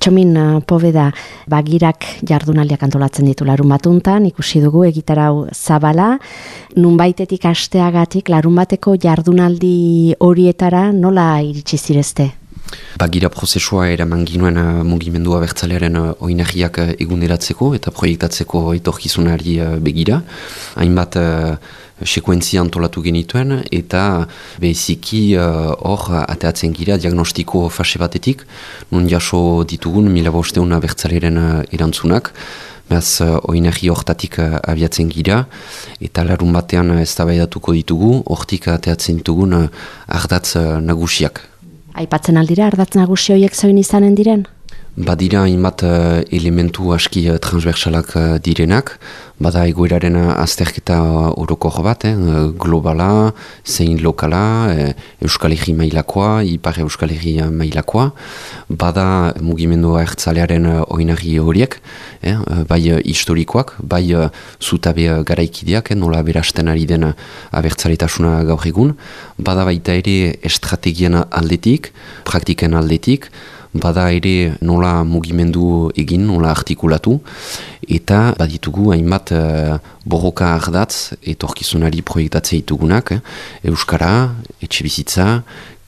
Txomin uh, pobeda bagirak jardunaldiak antolatzen ditu larun batuntan, ikusi dugu egitarau zabala, nunbaitetik asteagatik larun bateko jardunaldi horietara nola iritsi zirezte? Bagira prozesua eraman ginuen uh, mugimendua bertzalearen uh, oinahiak eguneratzeko eta proiektatzeko etorkizunari begira. Hainbat sekuentzia antolatu genituen eta behiziki hor uh, ateatzen gira diagnostiko fase batetik. Nun jaso ditugun mila bosteuna bertzalearen uh, erantzunak. Beaz, uh, oinahi hortatik abiatzen gira, eta larun batean uh, ez ditugu, hortik ateatzen ditugun ardatz nagusiak. Aipatzen aldira, ardatz nagusi horiek zoin izanen diren? Badira hainbat uh, elementu aski uh, transversalak uh, direnak, bada egoeraren azterketa oroko bat, eh, globala, zein lokala, eh, Euskal Herri mailakoa, Ipar Euskal Herri mailakoa, bada mugimendua ertzalearen oinari horiek, eh, bai historikoak, bai zutabe garaikideak, eh, nola berasten ari den abertzaletasuna gaur egun, bada baita ere estrategian aldetik, praktiken aldetik, bada ere nola mugimendu egin, nola artikulatu, eta baditugu hainbat uh, borroka ardatz etorkizunari proiektatzea ditugunak, eh? Euskara, etxe bizitza,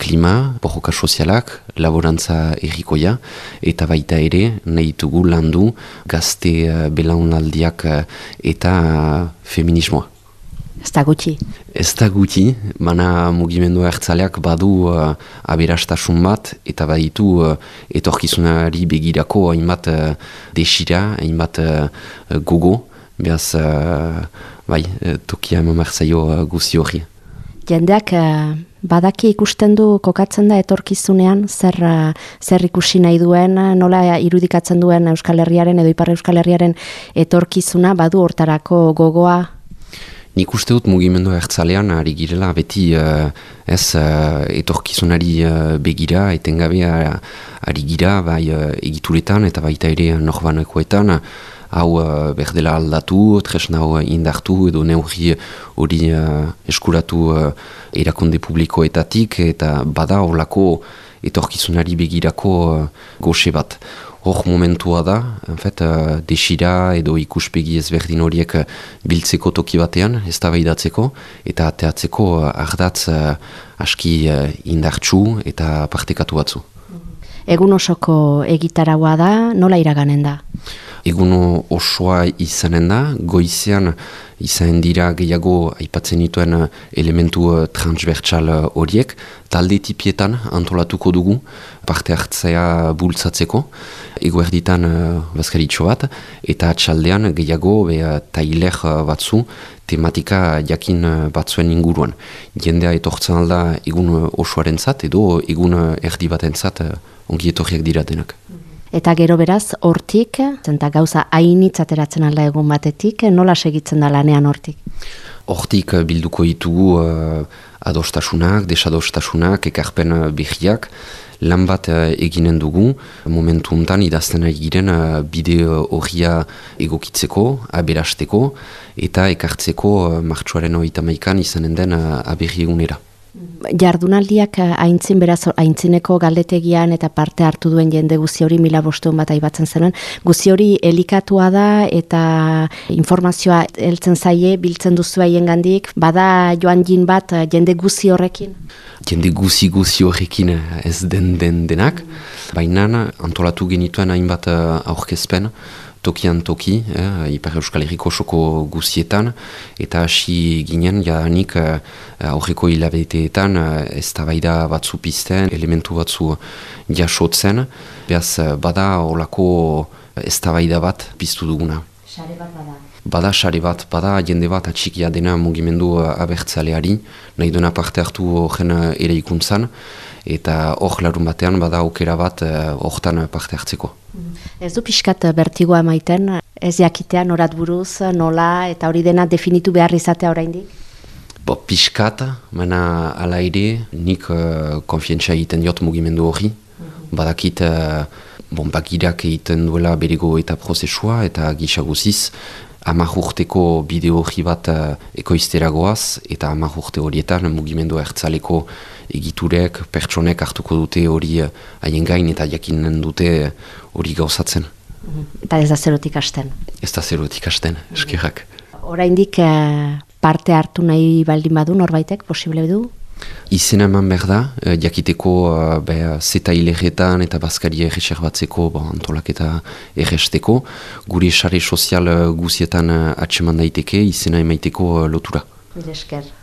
klima, borroka sozialak, laborantza errikoia, eta baita ere nahi ditugu landu gazte uh, belaunaldiak uh, eta uh, feminismoa. Ez da gutxi. Ez da gutxi, mana mugimendu hartzaleak badu uh, aberastasun bat, eta baditu uh, etorkizunari begirako hainbat uh, desira, hainbat uh, gogo, behaz, uh, bai, tokia emamarzaio uh, guzi hori. Jendeak uh, badaki ikusten du kokatzen da etorkizunean, zer, uh, zer ikusi nahi duen, nola irudikatzen duen Euskal Herriaren edo Ipar Euskal Herriaren etorkizuna, badu hortarako gogoa Nik uste dut mugimendu ertzalean ari girela beti uh, ez uh, etorkizunari uh, begira, etengabe ari gira bai uh, egituretan eta baita ere norbanakoetan. Hau uh, berdela aldatu, tresna hau indartu edo neurri hori uh, eskuratu uh, erakonde publikoetatik eta bada horlako etorkizunari begirako uh, goxe bat hor momentua da, en fet, uh, desira edo ikuspegi ezberdin horiek uh, biltzeko toki batean, ez da eta ateatzeko uh, ardatz uh, aski uh, indartxu eta partekatu batzu. Egun osoko egitaragoa da, nola iraganen da? Egun osoa izanen da, goizean izan dira gehiago aipatzen dituen elementu transbertsal horiek, talde tipietan antolatuko dugu, parte hartzea bultzatzeko, eguerditan uh, bazkaritxo bat, eta atxaldean gehiago be, uh, tailer batzu tematika jakin batzuen inguruan. Jendea etortzen alda egun osoaren zat, edo egun erdi baten zat ongi etorriak dira denak. Eta gero beraz, hortik, zenta gauza hainitzateratzen alda egun batetik, nola segitzen da lanean hortik? Hortik bilduko ditugu uh, adostasunak, desadostasunak, ekarpen behiak, lan bat uh, eginen dugu, momentu untan idazten ari giren uh, bide horria egokitzeko, aberasteko, eta ekartzeko uh, martxoaren hori tamaikan izanen den uh, aberri egunera. Jardunaldiak haintzin beraz haintzineko galdetegian eta parte hartu duen jende guzi hori mila bostuen bat aibatzen zenuen. Guzi hori elikatua da eta informazioa heltzen zaie biltzen duzu haien gandik. Bada joan jin bat jende guzi horrekin? Jende guzi guzi horrekin ez den den denak. Baina antolatu genituen hainbat aurkezpen tokian toki, eh, Ipar Euskal Herriko soko guzietan, eta hasi ginen, jadanik eh, aurreko hilabeteetan eh, ez da batzu pizten, elementu batzu jasotzen, behaz bada olako ez bat piztu duguna. Sare bat bada? Bada sare bat, bada jende bat atxikia dena mugimendu abertzaleari, nahi duena parte hartu jen ere ikuntzan, eta hor larun batean bada aukera bat hortan parte hartzeko. Ez du pixkat bertigoa maiten, ez jakitean orat buruz, nola, eta hori dena definitu behar izatea oraindik? Bo, pixkat, mena ala ere, nik uh, konfientzia egiten diot mugimendu hori. Mhm. Badakit, uh, bon, bagirak egiten duela berego eta prozesua, eta gisa guziz, amak urteko bideo hori bat uh, ekoizteragoaz, eta amak urte horietan mugimendu ertzaleko egiturek, pertsonek hartuko dute hori haien gain eta jakinen dute hori gauzatzen. Eta ez da zerotik hasten. Ez da zerotik hasten, eskerrak. Oraindik parte hartu nahi baldin badu norbaitek, posible du? Izena eman behar da, eh, jakiteko uh, zeta hilegetan eta bazkari erreser batzeko bo, antolak eta erresteko. Gure sare sozial uh, guzietan uh, atseman daiteke, izena emaiteko lotura. Esker.